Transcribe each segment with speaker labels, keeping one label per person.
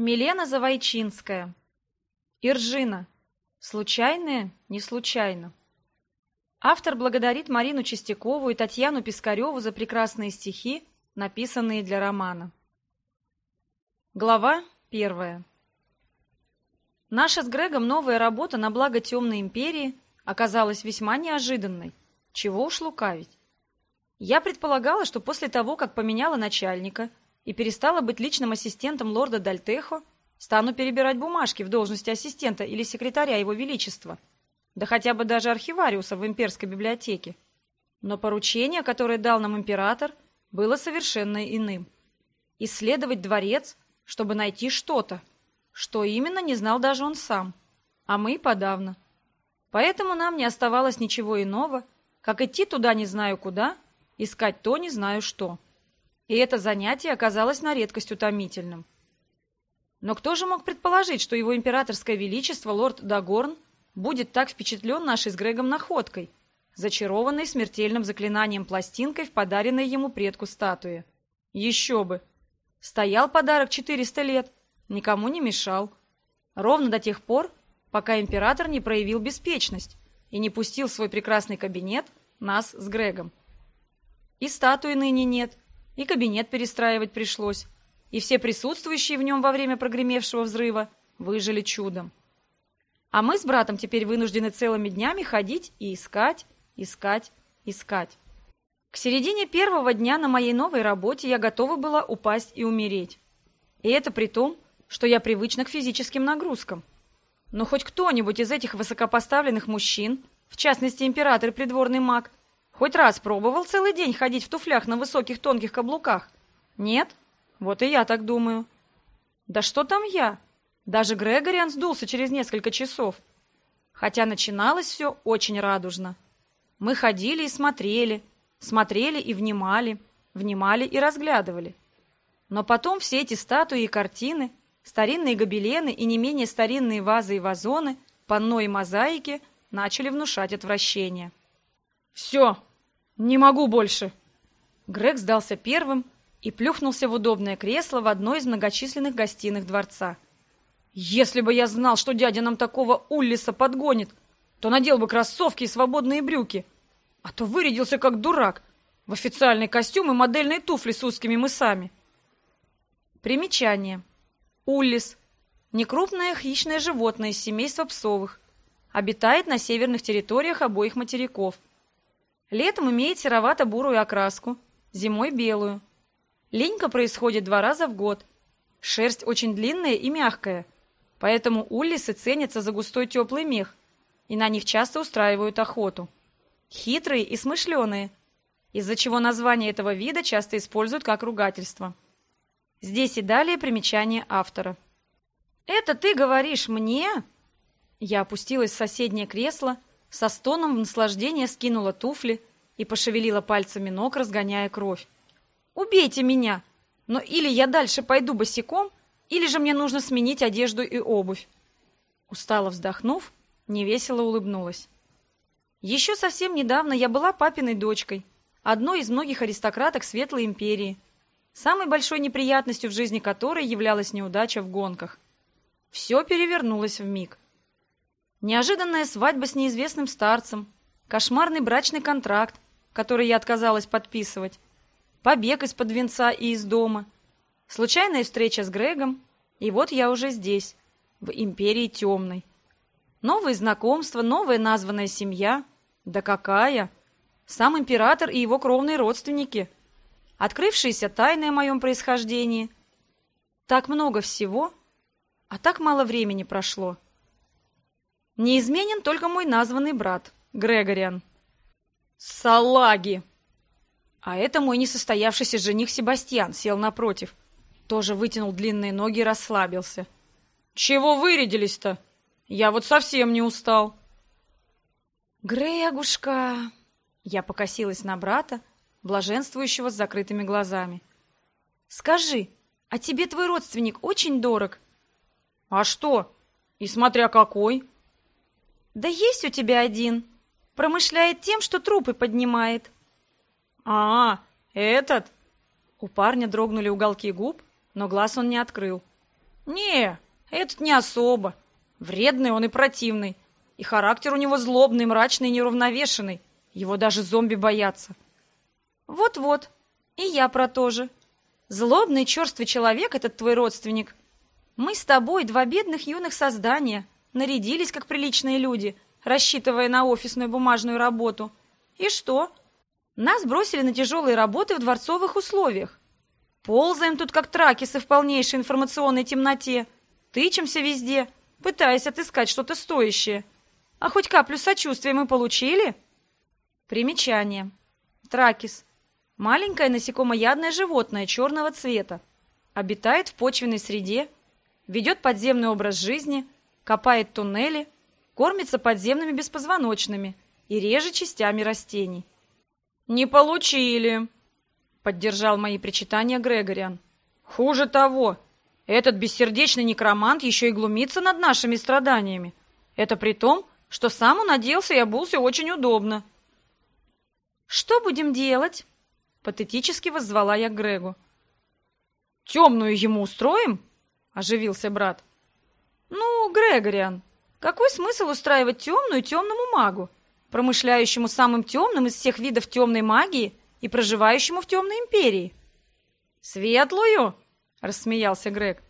Speaker 1: Милена Завойчинская. Иржина. Случайное? Не случайно. Автор благодарит Марину Чистякову и Татьяну Пискареву за прекрасные стихи, написанные для романа. Глава первая. Наша с Грегом новая работа на благо Темной Империи оказалась весьма неожиданной. Чего уж лукавить. Я предполагала, что после того, как поменяла начальника и перестала быть личным ассистентом лорда Дальтехо, стану перебирать бумажки в должности ассистента или секретаря его величества, да хотя бы даже архивариуса в имперской библиотеке. Но поручение, которое дал нам император, было совершенно иным. Исследовать дворец, чтобы найти что-то. Что именно, не знал даже он сам. А мы подавно. Поэтому нам не оставалось ничего иного, как идти туда не знаю куда, искать то не знаю что и это занятие оказалось на редкость утомительным. Но кто же мог предположить, что его императорское величество, лорд Дагорн, будет так впечатлен нашей с Грегом находкой, зачарованной смертельным заклинанием пластинкой в подаренной ему предку статуе? Еще бы! Стоял подарок 400 лет, никому не мешал. Ровно до тех пор, пока император не проявил беспечность и не пустил в свой прекрасный кабинет нас с Грегом. И статуи ныне нет — и кабинет перестраивать пришлось, и все присутствующие в нем во время прогремевшего взрыва выжили чудом. А мы с братом теперь вынуждены целыми днями ходить и искать, искать, искать. К середине первого дня на моей новой работе я готова была упасть и умереть. И это при том, что я привычна к физическим нагрузкам. Но хоть кто-нибудь из этих высокопоставленных мужчин, в частности император и придворный маг, Хоть раз пробовал целый день ходить в туфлях на высоких тонких каблуках? Нет? Вот и я так думаю. Да что там я? Даже Грегориан сдулся через несколько часов. Хотя начиналось все очень радужно. Мы ходили и смотрели, смотрели и внимали, внимали и разглядывали. Но потом все эти статуи и картины, старинные гобелены и не менее старинные вазы и вазоны, панно и мозаики начали внушать отвращение. «Все, «Не могу больше!» Грег сдался первым и плюхнулся в удобное кресло в одной из многочисленных гостиных дворца. «Если бы я знал, что дядя нам такого Уллиса подгонит, то надел бы кроссовки и свободные брюки, а то вырядился как дурак в официальный костюм и модельные туфли с узкими мысами». Примечание. Уллис – некрупное хищное животное из семейства псовых. Обитает на северных территориях обоих материков – Летом имеет серовато-бурую окраску, зимой белую. Линька происходит два раза в год. Шерсть очень длинная и мягкая, поэтому уллисы ценятся за густой теплый мех, и на них часто устраивают охоту. Хитрые и смышленые, из-за чего название этого вида часто используют как ругательство. Здесь и далее примечание автора. «Это ты говоришь мне?» Я опустилась в соседнее кресло со стоном в наслаждение скинула туфли и пошевелила пальцами ног, разгоняя кровь. «Убейте меня! Но или я дальше пойду босиком, или же мне нужно сменить одежду и обувь». Устало вздохнув, невесело улыбнулась. Еще совсем недавно я была папиной дочкой, одной из многих аристократок Светлой Империи, самой большой неприятностью в жизни которой являлась неудача в гонках. Все перевернулось в миг. Неожиданная свадьба с неизвестным старцем, кошмарный брачный контракт, который я отказалась подписывать, побег из-под венца и из дома, случайная встреча с Грегом, и вот я уже здесь, в империи темной. Новые знакомства, новая названная семья. Да какая! Сам император и его кровные родственники. Открывшиеся тайны о моем происхождении. Так много всего, а так мало времени прошло. Неизменен только мой названный брат, Грегориан. Салаги! А это мой несостоявшийся жених Себастьян сел напротив. Тоже вытянул длинные ноги и расслабился. Чего вырядились-то? Я вот совсем не устал. Грегушка! Я покосилась на брата, блаженствующего с закрытыми глазами. Скажи, а тебе твой родственник очень дорог? А что? И смотря какой. «Да есть у тебя один. Промышляет тем, что трупы поднимает». «А, этот?» У парня дрогнули уголки губ, но глаз он не открыл. «Не, этот не особо. Вредный он и противный. И характер у него злобный, мрачный и неуравновешенный. Его даже зомби боятся». «Вот-вот. И я про то же. Злобный, черствый человек этот твой родственник. Мы с тобой два бедных юных создания, нарядились как приличные люди, рассчитывая на офисную бумажную работу. И что? Нас бросили на тяжелые работы в дворцовых условиях. Ползаем тут, как тракисы в полнейшей информационной темноте, тычемся везде, пытаясь отыскать что-то стоящее. А хоть каплю сочувствия мы получили? Примечание. Тракис. Маленькое насекомоядное животное черного цвета. Обитает в почвенной среде, ведет подземный образ жизни, копает туннели, кормится подземными беспозвоночными и реже частями растений. «Не получили!» — поддержал мои причитания Грегориан. «Хуже того, этот бессердечный некромант еще и глумится над нашими страданиями. Это при том, что сам он оделся и обулся очень удобно». «Что будем делать?» Патетически воззвала я к Грегу. «Темную ему устроим?» — оживился брат. «Ну, Грегориан, какой смысл устраивать темную темному магу, промышляющему самым темным из всех видов темной магии и проживающему в темной империи?» «Светлую?» — рассмеялся Грег.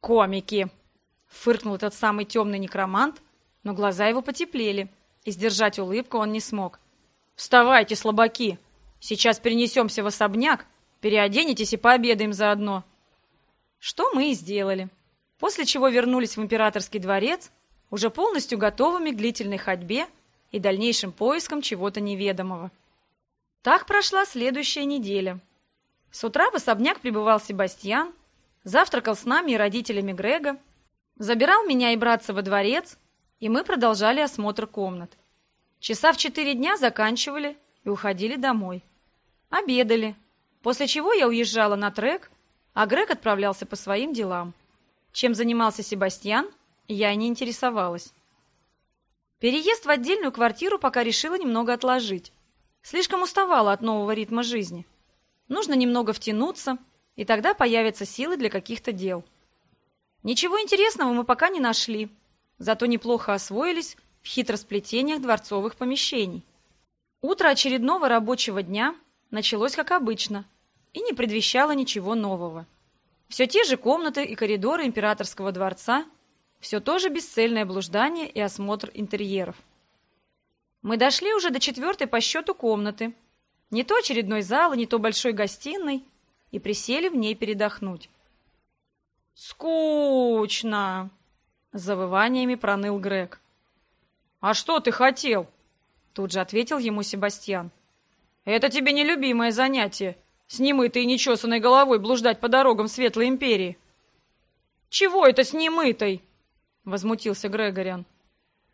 Speaker 1: «Комики!» — фыркнул этот самый темный некромант, но глаза его потеплели, и сдержать улыбку он не смог. «Вставайте, слабаки! Сейчас перенесемся в особняк, переоденетесь и пообедаем заодно». Что мы и сделали. После чего вернулись в императорский дворец, уже полностью готовыми к длительной ходьбе и дальнейшим поискам чего-то неведомого. Так прошла следующая неделя. С утра в особняк прибывал Себастьян, завтракал с нами и родителями Грега, забирал меня и братца во дворец, и мы продолжали осмотр комнат. Часа в четыре дня заканчивали и уходили домой. Обедали, после чего я уезжала на трек, а Грег отправлялся по своим делам. Чем занимался Себастьян, я не интересовалась. Переезд в отдельную квартиру пока решила немного отложить. Слишком уставала от нового ритма жизни. Нужно немного втянуться, и тогда появятся силы для каких-то дел. Ничего интересного мы пока не нашли, зато неплохо освоились в хитросплетениях дворцовых помещений. Утро очередного рабочего дня началось как обычно и не предвещало ничего нового. Все те же комнаты и коридоры императорского дворца, все то же бесцельное блуждание и осмотр интерьеров. Мы дошли уже до четвертой по счету комнаты, не то очередной зала, не то большой гостиной, и присели в ней передохнуть. «Скучно!» — завываниями проныл Грег. «А что ты хотел?» — тут же ответил ему Себастьян. Это тебе нелюбимое занятие, с немытой и нечесанной головой блуждать по дорогам Светлой Империи. Чего это с немытой? Возмутился Грегориан.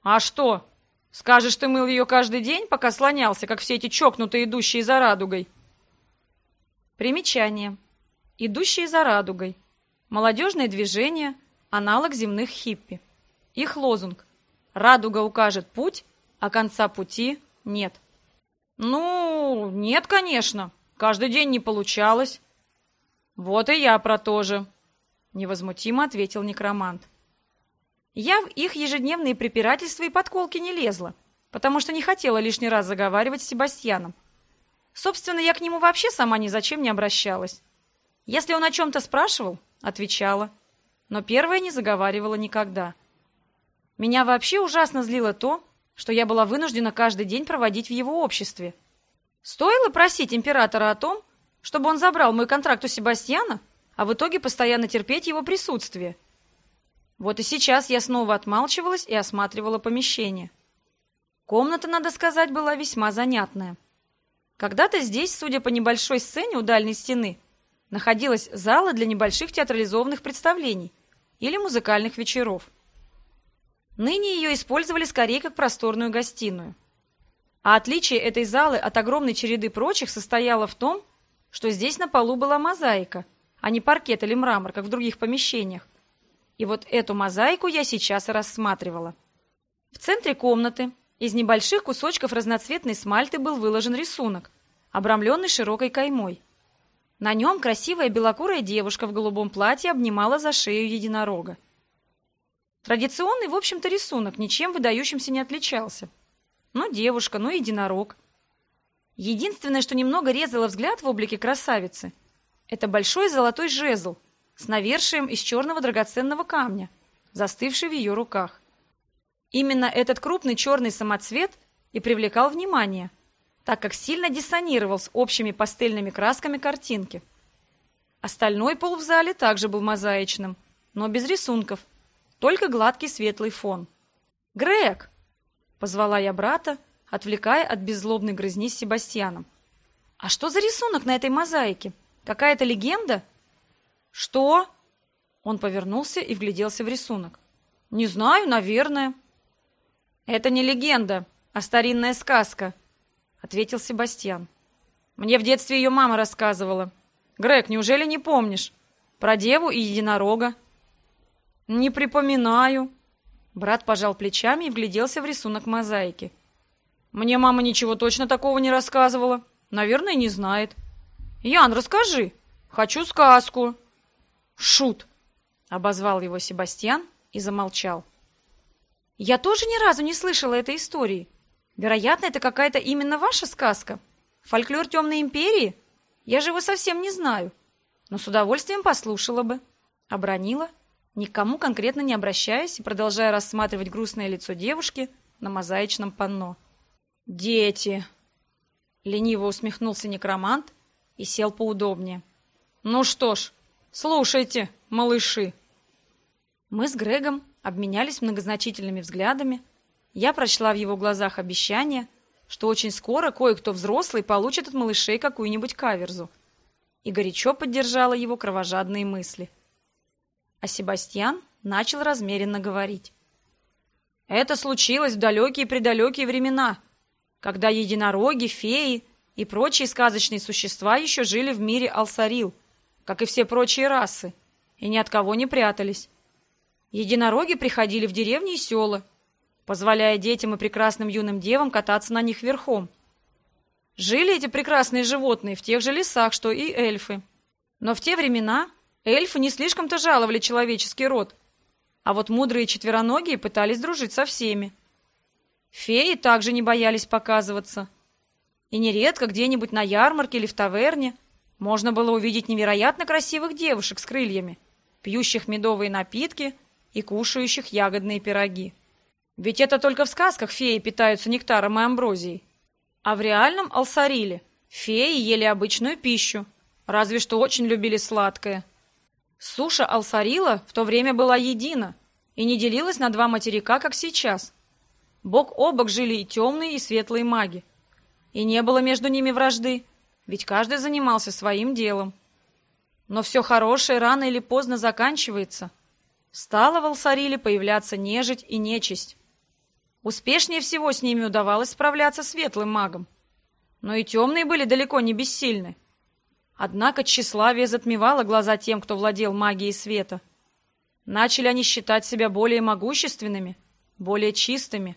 Speaker 1: А что? Скажешь, ты мыл ее каждый день, пока слонялся, как все эти чокнутые, идущие за радугой? Примечание. Идущие за радугой. Молодежное движение, аналог земных хиппи. Их лозунг. Радуга укажет путь, а конца пути нет. «Ну, нет, конечно. Каждый день не получалось». «Вот и я про то же», — невозмутимо ответил некромант. Я в их ежедневные препирательства и подколки не лезла, потому что не хотела лишний раз заговаривать с Себастьяном. Собственно, я к нему вообще сама ни зачем не обращалась. Если он о чем-то спрашивал, отвечала, но первое не заговаривала никогда. Меня вообще ужасно злило то, что я была вынуждена каждый день проводить в его обществе. Стоило просить императора о том, чтобы он забрал мой контракт у Себастьяна, а в итоге постоянно терпеть его присутствие. Вот и сейчас я снова отмалчивалась и осматривала помещение. Комната, надо сказать, была весьма занятная. Когда-то здесь, судя по небольшой сцене у дальней стены, находилась зала для небольших театрализованных представлений или музыкальных вечеров. Ныне ее использовали скорее как просторную гостиную. А отличие этой залы от огромной череды прочих состояло в том, что здесь на полу была мозаика, а не паркет или мрамор, как в других помещениях. И вот эту мозаику я сейчас и рассматривала. В центре комнаты из небольших кусочков разноцветной смальты был выложен рисунок, обрамленный широкой каймой. На нем красивая белокурая девушка в голубом платье обнимала за шею единорога. Традиционный, в общем-то, рисунок ничем выдающимся не отличался. Ну, девушка, ну, единорог. Единственное, что немного резало взгляд в облике красавицы, это большой золотой жезл с навершием из черного драгоценного камня, застывший в ее руках. Именно этот крупный черный самоцвет и привлекал внимание, так как сильно диссонировал с общими пастельными красками картинки. Остальной пол в зале также был мозаичным, но без рисунков, только гладкий светлый фон. «Грег!» — позвала я брата, отвлекая от беззлобной грызни с Себастьяном. «А что за рисунок на этой мозаике? Какая-то легенда?» «Что?» Он повернулся и вгляделся в рисунок. «Не знаю, наверное». «Это не легенда, а старинная сказка», — ответил Себастьян. «Мне в детстве ее мама рассказывала. Грег, неужели не помнишь? Про деву и единорога». «Не припоминаю». Брат пожал плечами и вгляделся в рисунок мозаики. «Мне мама ничего точно такого не рассказывала. Наверное, не знает». «Ян, расскажи. Хочу сказку». «Шут!» — обозвал его Себастьян и замолчал. Я тоже ни разу не слышала этой истории. Вероятно, это какая-то именно ваша сказка. Фольклор Темной Империи? Я же его совсем не знаю. Но с удовольствием послушала бы. Обронила, никому конкретно не обращаясь и продолжая рассматривать грустное лицо девушки на мозаичном панно. «Дети!» Лениво усмехнулся некромант и сел поудобнее. «Ну что ж, слушайте, малыши!» Мы с Грегом обменялись многозначительными взглядами. Я прочла в его глазах обещание, что очень скоро кое-кто взрослый получит от малышей какую-нибудь каверзу, и горячо поддержала его кровожадные мысли. А Себастьян начал размеренно говорить. Это случилось в далекие-предалекие времена, когда единороги, феи и прочие сказочные существа еще жили в мире Алсарил, как и все прочие расы, и ни от кого не прятались. Единороги приходили в деревни и села, позволяя детям и прекрасным юным девам кататься на них верхом. Жили эти прекрасные животные в тех же лесах, что и эльфы. Но в те времена эльфы не слишком-то жаловали человеческий род, а вот мудрые четвероногие пытались дружить со всеми. Феи также не боялись показываться. И нередко где-нибудь на ярмарке или в таверне можно было увидеть невероятно красивых девушек с крыльями, пьющих медовые напитки – и кушающих ягодные пироги. Ведь это только в сказках феи питаются нектаром и амброзией. А в реальном Алсариле феи ели обычную пищу, разве что очень любили сладкое. Суша Алсарила в то время была едина и не делилась на два материка, как сейчас. Бок о бок жили и темные, и светлые маги. И не было между ними вражды, ведь каждый занимался своим делом. Но все хорошее рано или поздно заканчивается, Стала в Алсариле появляться нежить и нечисть. Успешнее всего с ними удавалось справляться светлым магом. Но и темные были далеко не бессильны. Однако тщеславие затмевало глаза тем, кто владел магией света. Начали они считать себя более могущественными, более чистыми.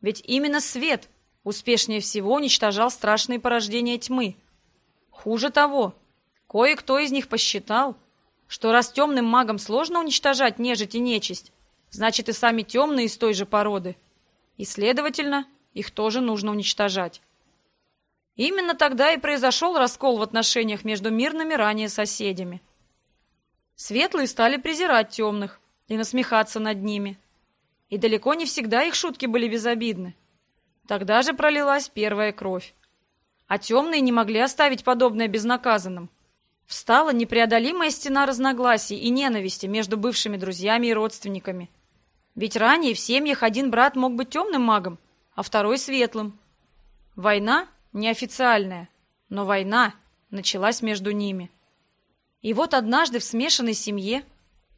Speaker 1: Ведь именно свет успешнее всего уничтожал страшные порождения тьмы. Хуже того, кое-кто из них посчитал, что раз темным магам сложно уничтожать нежить и нечисть, значит и сами темные из той же породы. И, следовательно, их тоже нужно уничтожать. Именно тогда и произошел раскол в отношениях между мирными ранее соседями. Светлые стали презирать темных и насмехаться над ними. И далеко не всегда их шутки были безобидны. Тогда же пролилась первая кровь. А темные не могли оставить подобное безнаказанным – Встала непреодолимая стена разногласий и ненависти между бывшими друзьями и родственниками. Ведь ранее в семьях один брат мог быть темным магом, а второй светлым. Война неофициальная, но война началась между ними. И вот однажды в смешанной семье,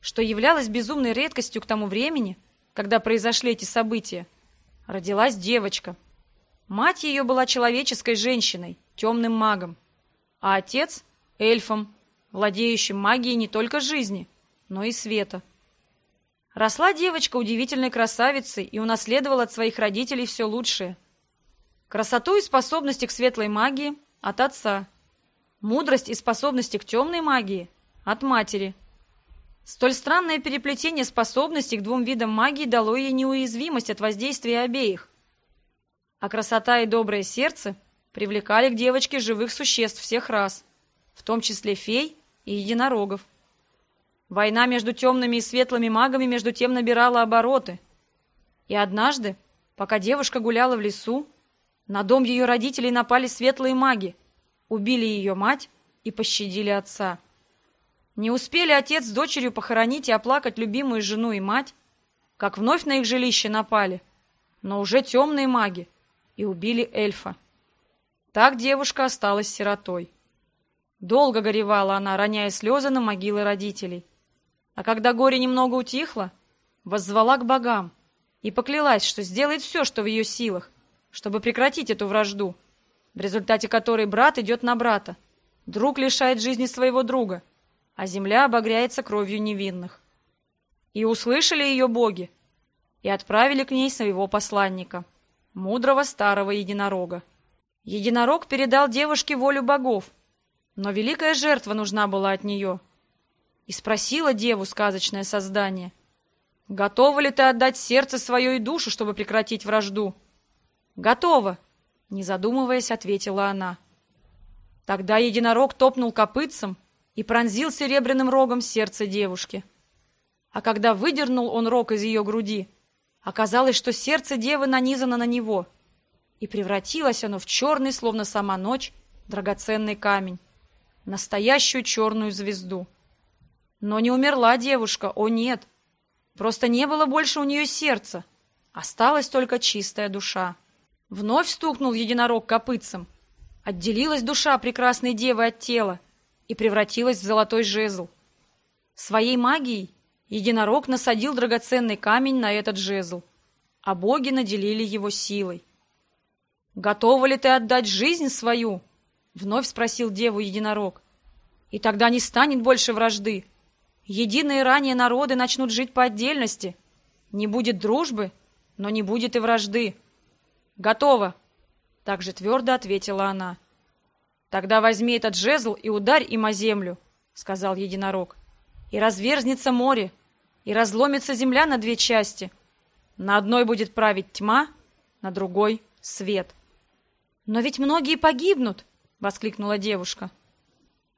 Speaker 1: что являлось безумной редкостью к тому времени, когда произошли эти события, родилась девочка. Мать ее была человеческой женщиной, темным магом, а отец эльфом, владеющим магией не только жизни, но и света. Росла девочка удивительной красавицей и унаследовала от своих родителей все лучшее. Красоту и способности к светлой магии от отца. Мудрость и способности к темной магии от матери. Столь странное переплетение способностей к двум видам магии дало ей неуязвимость от воздействия обеих. А красота и доброе сердце привлекали к девочке живых существ всех рас, в том числе фей и единорогов. Война между темными и светлыми магами между тем набирала обороты. И однажды, пока девушка гуляла в лесу, на дом ее родителей напали светлые маги, убили ее мать и пощадили отца. Не успели отец с дочерью похоронить и оплакать любимую жену и мать, как вновь на их жилище напали, но уже темные маги, и убили эльфа. Так девушка осталась сиротой. Долго горевала она, роняя слезы на могилы родителей. А когда горе немного утихло, воззвала к богам и поклялась, что сделает все, что в ее силах, чтобы прекратить эту вражду, в результате которой брат идет на брата, друг лишает жизни своего друга — а земля обогряется кровью невинных. И услышали ее боги, и отправили к ней своего посланника, мудрого старого единорога. Единорог передал девушке волю богов, но великая жертва нужна была от нее. И спросила деву сказочное создание, «Готова ли ты отдать сердце свое и душу, чтобы прекратить вражду?» «Готова», — не задумываясь, ответила она. Тогда единорог топнул копытцем, и пронзил серебряным рогом сердце девушки. А когда выдернул он рог из ее груди, оказалось, что сердце девы нанизано на него, и превратилось оно в черный, словно сама ночь, драгоценный камень, настоящую черную звезду. Но не умерла девушка, о нет, просто не было больше у нее сердца, осталась только чистая душа. Вновь стукнул единорог копытцем, отделилась душа прекрасной девы от тела, и превратилась в золотой жезл. Своей магией единорог насадил драгоценный камень на этот жезл, а боги наделили его силой. «Готова ли ты отдать жизнь свою?» — вновь спросил деву единорог. «И тогда не станет больше вражды. Единые ранее народы начнут жить по отдельности. Не будет дружбы, но не будет и вражды». «Готово!» — также твердо ответила она. «Тогда возьми этот жезл и ударь им о землю», — сказал единорог. «И разверзнется море, и разломится земля на две части. На одной будет править тьма, на другой — свет». «Но ведь многие погибнут!» — воскликнула девушка.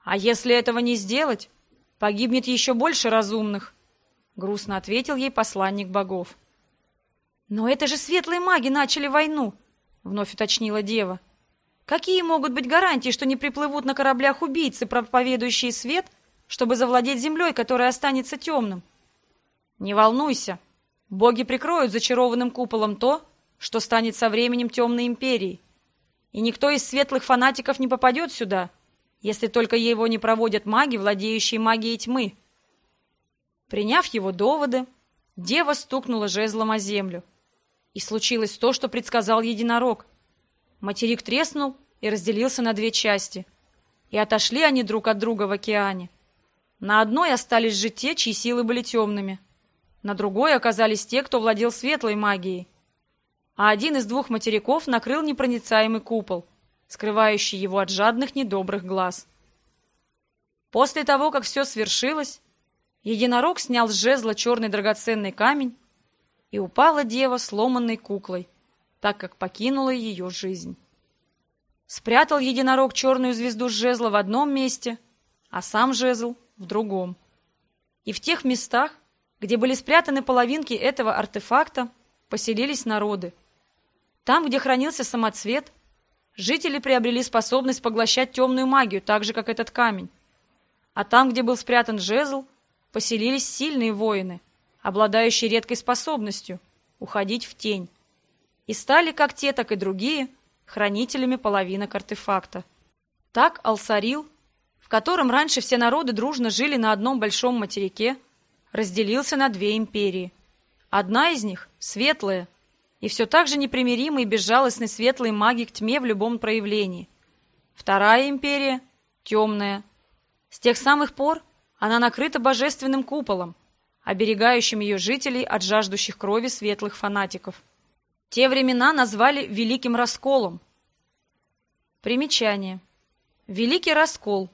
Speaker 1: «А если этого не сделать, погибнет еще больше разумных», — грустно ответил ей посланник богов. «Но это же светлые маги начали войну!» — вновь уточнила дева. Какие могут быть гарантии, что не приплывут на кораблях убийцы, проповедующие свет, чтобы завладеть землей, которая останется темным? Не волнуйся. Боги прикроют зачарованным куполом то, что станет со временем темной империей. И никто из светлых фанатиков не попадет сюда, если только его не проводят маги, владеющие магией тьмы. Приняв его доводы, дева стукнула жезлом о землю. И случилось то, что предсказал единорог — Материк треснул и разделился на две части. И отошли они друг от друга в океане. На одной остались же те, чьи силы были темными. На другой оказались те, кто владел светлой магией. А один из двух материков накрыл непроницаемый купол, скрывающий его от жадных недобрых глаз. После того, как все свершилось, единорог снял с жезла черный драгоценный камень, и упала дева сломанной куклой, так как покинула ее жизнь. Спрятал единорог черную звезду жезла в одном месте, а сам жезл в другом. И в тех местах, где были спрятаны половинки этого артефакта, поселились народы. Там, где хранился самоцвет, жители приобрели способность поглощать темную магию, так же, как этот камень. А там, где был спрятан жезл, поселились сильные воины, обладающие редкой способностью уходить в тень и стали как те, так и другие хранителями половинок артефакта. Так Алсарил, в котором раньше все народы дружно жили на одном большом материке, разделился на две империи. Одна из них — светлая, и все так же непримиримый и безжалостный светлый маги к тьме в любом проявлении. Вторая империя — темная. С тех самых пор она накрыта божественным куполом, оберегающим ее жителей от жаждущих крови светлых фанатиков. Те времена назвали Великим Расколом. Примечание. Великий раскол.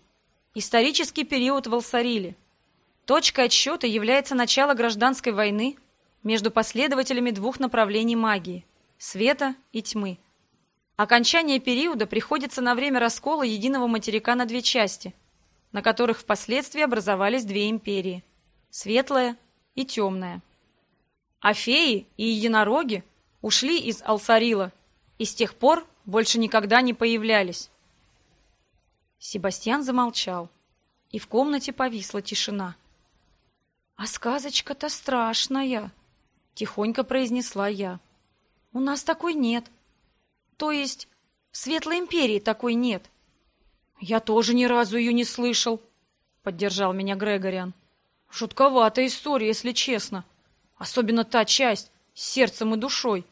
Speaker 1: Исторический период в Алсариле. Точкой отсчета является начало гражданской войны между последователями двух направлений магии – света и тьмы. Окончание периода приходится на время раскола единого материка на две части, на которых впоследствии образовались две империи – светлая и темная. А феи и единороги ушли из Алсарила и с тех пор больше никогда не появлялись. Себастьян замолчал, и в комнате повисла тишина. «А сказочка-то страшная!» — тихонько произнесла я. «У нас такой нет. То есть в Светлой Империи такой нет». «Я тоже ни разу ее не слышал», — поддержал меня Грегориан. «Жутковатая история, если честно. Особенно та часть с сердцем и душой».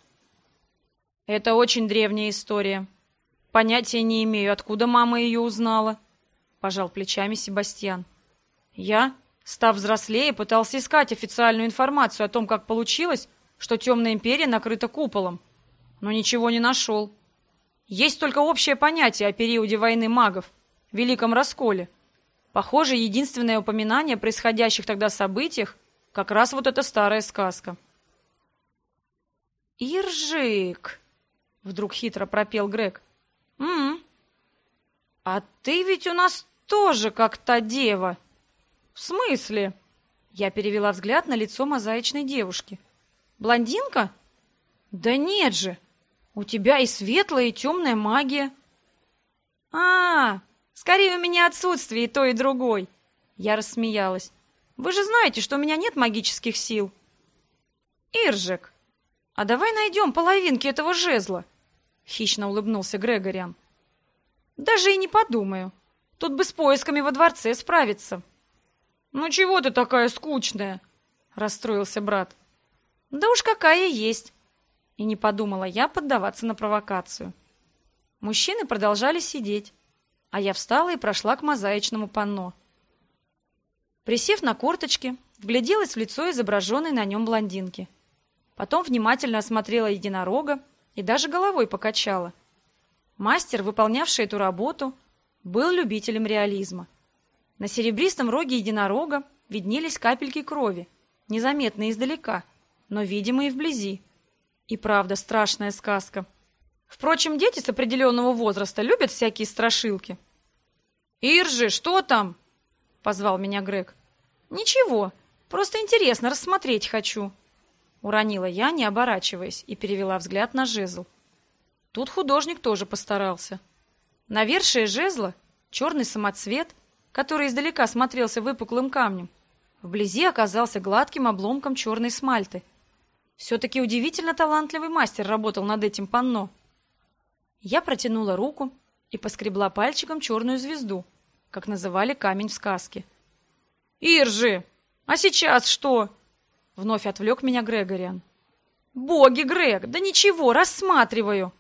Speaker 1: «Это очень древняя история», Понятия не имею, откуда мама ее узнала. Пожал плечами Себастьян. Я, став взрослее, пытался искать официальную информацию о том, как получилось, что Темная Империя накрыта куполом. Но ничего не нашел. Есть только общее понятие о периоде войны магов, Великом Расколе. Похоже, единственное упоминание о происходящих тогда событиях как раз вот эта старая сказка. «Иржик!» — вдруг хитро пропел Грег. «М-м. А ты ведь у нас тоже как та дева». «В смысле?» Я перевела взгляд на лицо мозаичной девушки. «Блондинка?» «Да нет же! У тебя и светлая, и темная магия». «А, -а скорее у меня отсутствие и той, и другой!» Я рассмеялась. «Вы же знаете, что у меня нет магических сил». «Иржик, а давай найдем половинки этого жезла. Хищно улыбнулся Грегориан. Даже и не подумаю. Тут бы с поисками во дворце справиться. Ну чего ты такая скучная? Расстроился брат. Да уж какая есть. И не подумала я поддаваться на провокацию. Мужчины продолжали сидеть, а я встала и прошла к мозаичному панно. Присев на корточки, вгляделась в лицо изображенной на нем блондинки. Потом внимательно осмотрела единорога и даже головой покачала. Мастер, выполнявший эту работу, был любителем реализма. На серебристом роге единорога виднелись капельки крови, незаметные издалека, но видимые вблизи. И правда страшная сказка. Впрочем, дети с определенного возраста любят всякие страшилки. «Иржи, что там?» — позвал меня Грег. «Ничего, просто интересно, рассмотреть хочу». Уронила я, не оборачиваясь, и перевела взгляд на жезл. Тут художник тоже постарался. Навершие жезла черный самоцвет, который издалека смотрелся выпуклым камнем, вблизи оказался гладким обломком черной смальты. Все-таки удивительно талантливый мастер работал над этим панно. Я протянула руку и поскребла пальчиком черную звезду, как называли камень в сказке. «Иржи, а сейчас что?» Вновь отвлек меня Грегориан. «Боги, Грег, да ничего, рассматриваю!»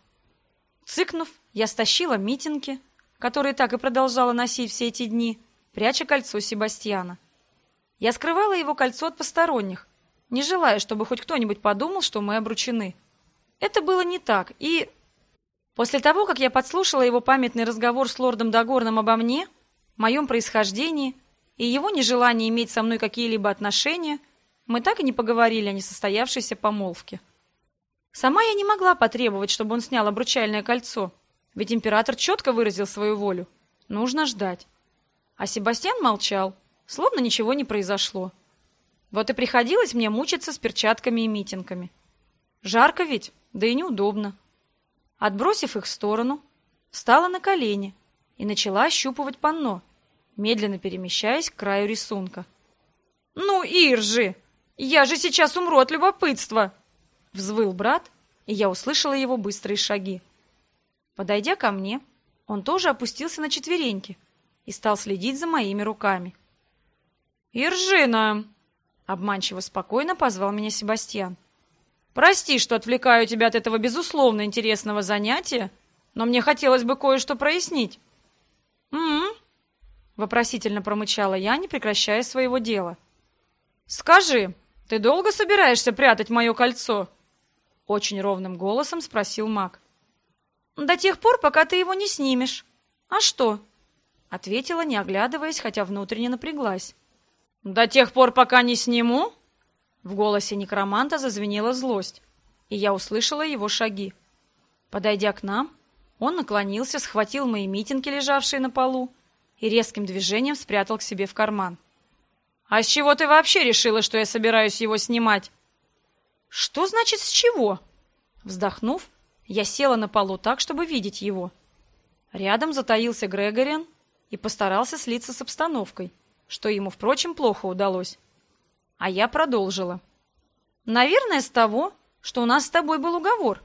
Speaker 1: Цыкнув, я стащила митинги, которые так и продолжала носить все эти дни, пряча кольцо Себастьяна. Я скрывала его кольцо от посторонних, не желая, чтобы хоть кто-нибудь подумал, что мы обручены. Это было не так, и... После того, как я подслушала его памятный разговор с лордом Дагорном обо мне, моем происхождении и его нежелании иметь со мной какие-либо отношения – мы так и не поговорили о несостоявшейся помолвке. Сама я не могла потребовать, чтобы он снял обручальное кольцо, ведь император четко выразил свою волю. Нужно ждать. А Себастьян молчал, словно ничего не произошло. Вот и приходилось мне мучиться с перчатками и митингами. Жарко ведь, да и неудобно. Отбросив их в сторону, встала на колени и начала ощупывать панно, медленно перемещаясь к краю рисунка. «Ну, Иржи!» Я же сейчас умру от любопытства!» Взвыл брат, и я услышала его быстрые шаги. Подойдя ко мне, он тоже опустился на четвереньки и стал следить за моими руками. «Иржина!» — обманчиво спокойно позвал меня Себастьян. «Прости, что отвлекаю тебя от этого безусловно интересного занятия, но мне хотелось бы кое-что прояснить». «М-м-м?» — вопросительно промычала я, не прекращая своего дела. «Скажи, «Ты долго собираешься прятать мое кольцо?» Очень ровным голосом спросил маг. «До тех пор, пока ты его не снимешь. А что? Ответила, не оглядываясь, хотя внутренне напряглась. «До тех пор, пока не сниму?» В голосе некроманта зазвенела злость, и я услышала его шаги. Подойдя к нам, он наклонился, схватил мои митинги, лежавшие на полу, и резким движением спрятал к себе в карман. «А с чего ты вообще решила, что я собираюсь его снимать?» «Что значит «с чего?» Вздохнув, я села на полу так, чтобы видеть его. Рядом затаился Грегориан и постарался слиться с обстановкой, что ему, впрочем, плохо удалось. А я продолжила. «Наверное, с того, что у нас с тобой был уговор.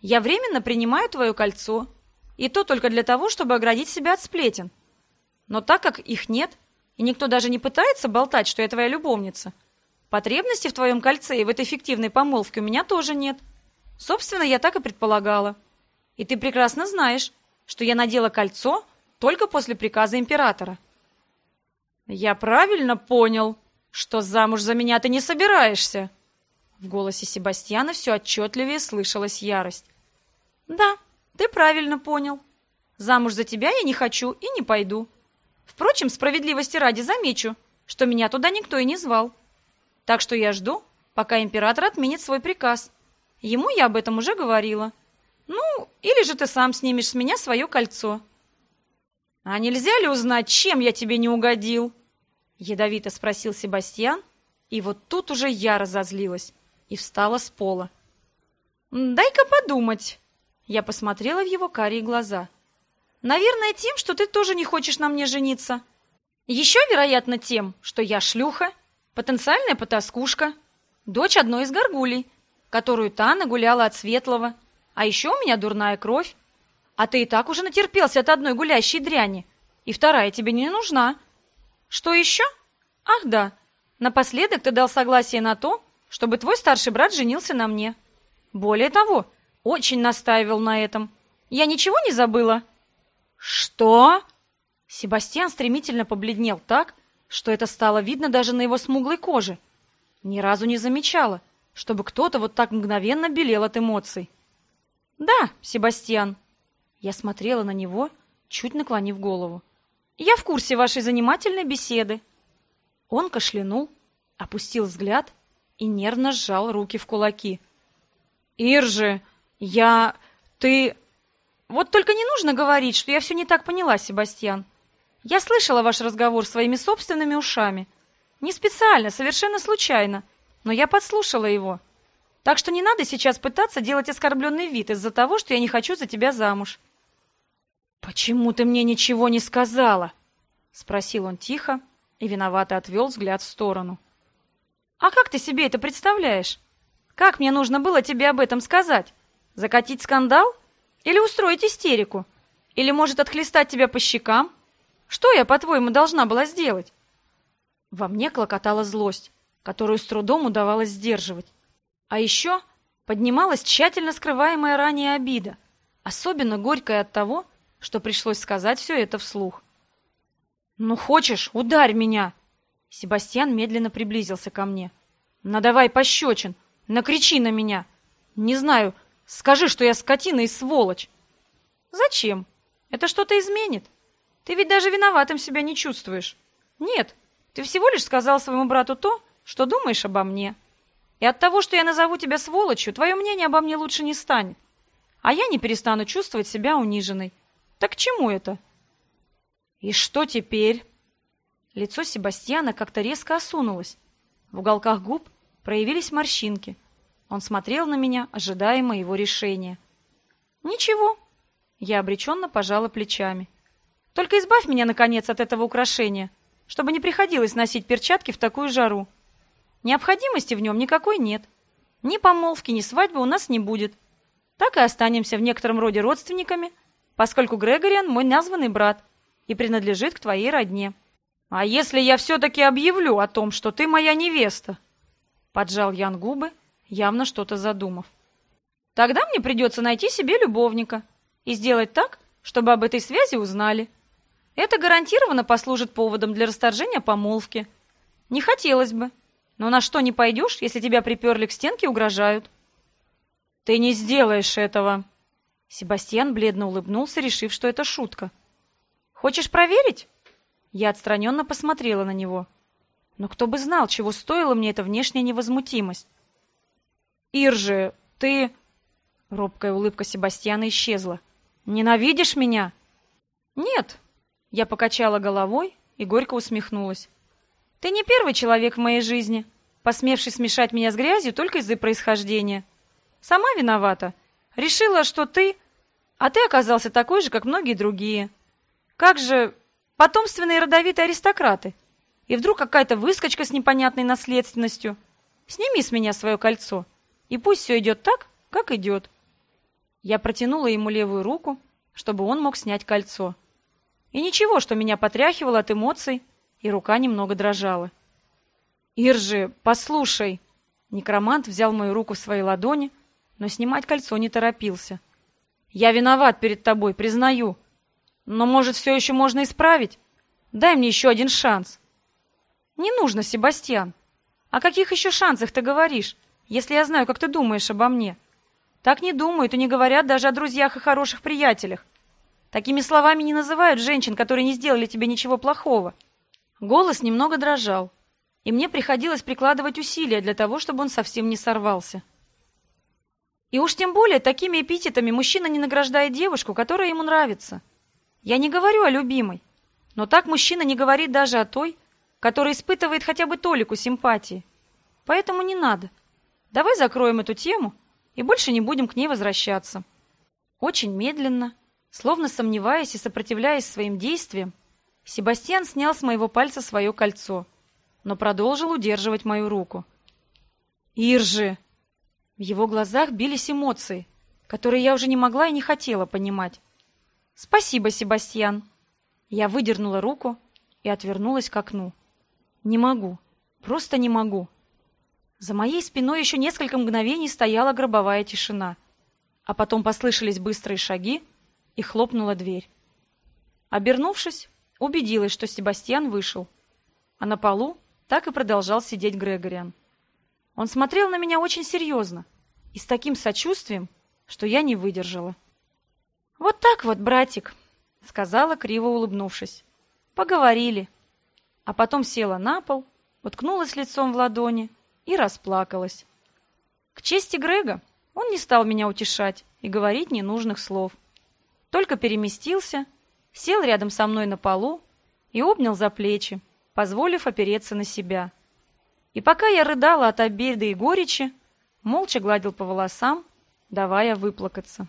Speaker 1: Я временно принимаю твое кольцо, и то только для того, чтобы оградить себя от сплетен. Но так как их нет, и никто даже не пытается болтать, что я твоя любовница, потребности в твоем кольце и в этой фиктивной помолвке у меня тоже нет. Собственно, я так и предполагала. И ты прекрасно знаешь, что я надела кольцо только после приказа императора. «Я правильно понял, что замуж за меня ты не собираешься?» В голосе Себастьяна все отчетливее слышалась ярость. «Да, ты правильно понял. Замуж за тебя я не хочу и не пойду. Впрочем, справедливости ради замечу, что меня туда никто и не звал. Так что я жду, пока император отменит свой приказ. Ему я об этом уже говорила. Ну, или же ты сам снимешь с меня свое кольцо». «А нельзя ли узнать, чем я тебе не угодил?» Ядовито спросил Себастьян, и вот тут уже я разозлилась и встала с пола. «Дай-ка подумать!» Я посмотрела в его карие глаза. «Наверное, тем, что ты тоже не хочешь на мне жениться. Еще, вероятно, тем, что я шлюха, потенциальная потаскушка, дочь одной из горгулей, которую та нагуляла от светлого, а еще у меня дурная кровь. А ты и так уже натерпелся от одной гулящей дряни, и вторая тебе не нужна. Что еще? Ах да, напоследок ты дал согласие на то, чтобы твой старший брат женился на мне. Более того, очень настаивал на этом. Я ничего не забыла?» «Что?» Себастьян стремительно побледнел так, что это стало видно даже на его смуглой коже. Ни разу не замечала, чтобы кто-то вот так мгновенно белел от эмоций. «Да, Себастьян». Я смотрела на него, чуть наклонив голову. «Я в курсе вашей занимательной беседы». Он кашлянул, опустил взгляд и нервно сжал руки в кулаки. «Иржи, я... ты...» «Вот только не нужно говорить, что я все не так поняла, Себастьян. Я слышала ваш разговор своими собственными ушами. Не специально, совершенно случайно, но я подслушала его. Так что не надо сейчас пытаться делать оскорбленный вид из-за того, что я не хочу за тебя замуж». «Почему ты мне ничего не сказала?» — спросил он тихо и виновато отвел взгляд в сторону. А как ты себе это представляешь? Как мне нужно было тебе об этом сказать? Закатить скандал? Или устроить истерику? Или, может, отхлестать тебя по щекам? Что я, по-твоему, должна была сделать? Во мне клокотала злость, которую с трудом удавалось сдерживать. А еще поднималась тщательно скрываемая ранее обида, особенно горькая от того, что пришлось сказать все это вслух. «Ну, хочешь, ударь меня!» Себастьян медленно приблизился ко мне. «Надавай пощечин! Накричи на меня! Не знаю, скажи, что я скотина и сволочь!» «Зачем? Это что-то изменит? Ты ведь даже виноватым себя не чувствуешь. Нет, ты всего лишь сказал своему брату то, что думаешь обо мне. И от того, что я назову тебя сволочью, твое мнение обо мне лучше не станет. А я не перестану чувствовать себя униженной. Так чему это?» «И что теперь?» Лицо Себастьяна как-то резко осунулось. В уголках губ проявились морщинки. Он смотрел на меня, ожидая моего решения. «Ничего». Я обреченно пожала плечами. «Только избавь меня, наконец, от этого украшения, чтобы не приходилось носить перчатки в такую жару. Необходимости в нем никакой нет. Ни помолвки, ни свадьбы у нас не будет. Так и останемся в некотором роде родственниками, поскольку Грегориан мой названный брат и принадлежит к твоей родне». «А если я все-таки объявлю о том, что ты моя невеста?» Поджал Ян губы, явно что-то задумав. «Тогда мне придется найти себе любовника и сделать так, чтобы об этой связи узнали. Это гарантированно послужит поводом для расторжения помолвки. Не хотелось бы, но на что не пойдешь, если тебя приперли к стенке и угрожают?» «Ты не сделаешь этого!» Себастьян бледно улыбнулся, решив, что это шутка. Хочешь проверить?» Я отстраненно посмотрела на него. Но кто бы знал, чего стоила мне эта внешняя невозмутимость. «Иржи, ты...» Робкая улыбка Себастьяна исчезла. «Ненавидишь меня?» «Нет». Я покачала головой и горько усмехнулась. «Ты не первый человек в моей жизни, посмевший смешать меня с грязью только из-за происхождения. Сама виновата. Решила, что ты... А ты оказался такой же, как многие другие. Как же потомственные родовитые аристократы. И вдруг какая-то выскочка с непонятной наследственностью. Сними с меня свое кольцо, и пусть все идет так, как идет. Я протянула ему левую руку, чтобы он мог снять кольцо. И ничего, что меня потряхивало от эмоций, и рука немного дрожала. «Иржи, послушай!» Некромант взял мою руку в свои ладони, но снимать кольцо не торопился. «Я виноват перед тобой, признаю. Но, может, все еще можно исправить? Дай мне еще один шанс». «Не нужно, Себастьян. О каких еще шансах ты говоришь, если я знаю, как ты думаешь обо мне?» Так не думают и не говорят даже о друзьях и хороших приятелях. Такими словами не называют женщин, которые не сделали тебе ничего плохого. Голос немного дрожал, и мне приходилось прикладывать усилия для того, чтобы он совсем не сорвался. И уж тем более такими эпитетами мужчина не награждает девушку, которая ему нравится. Я не говорю о любимой, но так мужчина не говорит даже о той, которая испытывает хотя бы толику симпатии. Поэтому не надо. Давай закроем эту тему и больше не будем к ней возвращаться. Очень медленно, словно сомневаясь и сопротивляясь своим действиям, Себастьян снял с моего пальца свое кольцо, но продолжил удерживать мою руку. «Иржи!» В его глазах бились эмоции, которые я уже не могла и не хотела понимать. «Спасибо, Себастьян!» Я выдернула руку и отвернулась к окну. «Не могу, просто не могу!» За моей спиной еще несколько мгновений стояла гробовая тишина, а потом послышались быстрые шаги, и хлопнула дверь. Обернувшись, убедилась, что Себастьян вышел, а на полу так и продолжал сидеть Грегориан. Он смотрел на меня очень серьезно и с таким сочувствием, что я не выдержала. «Вот так вот, братик», — сказала, криво улыбнувшись. «Поговорили». А потом села на пол, уткнулась лицом в ладони и расплакалась. К чести Грега, он не стал меня утешать и говорить ненужных слов. Только переместился, сел рядом со мной на полу и обнял за плечи, позволив опереться на себя. И пока я рыдала от обиды и горечи, молча гладил по волосам, давая выплакаться.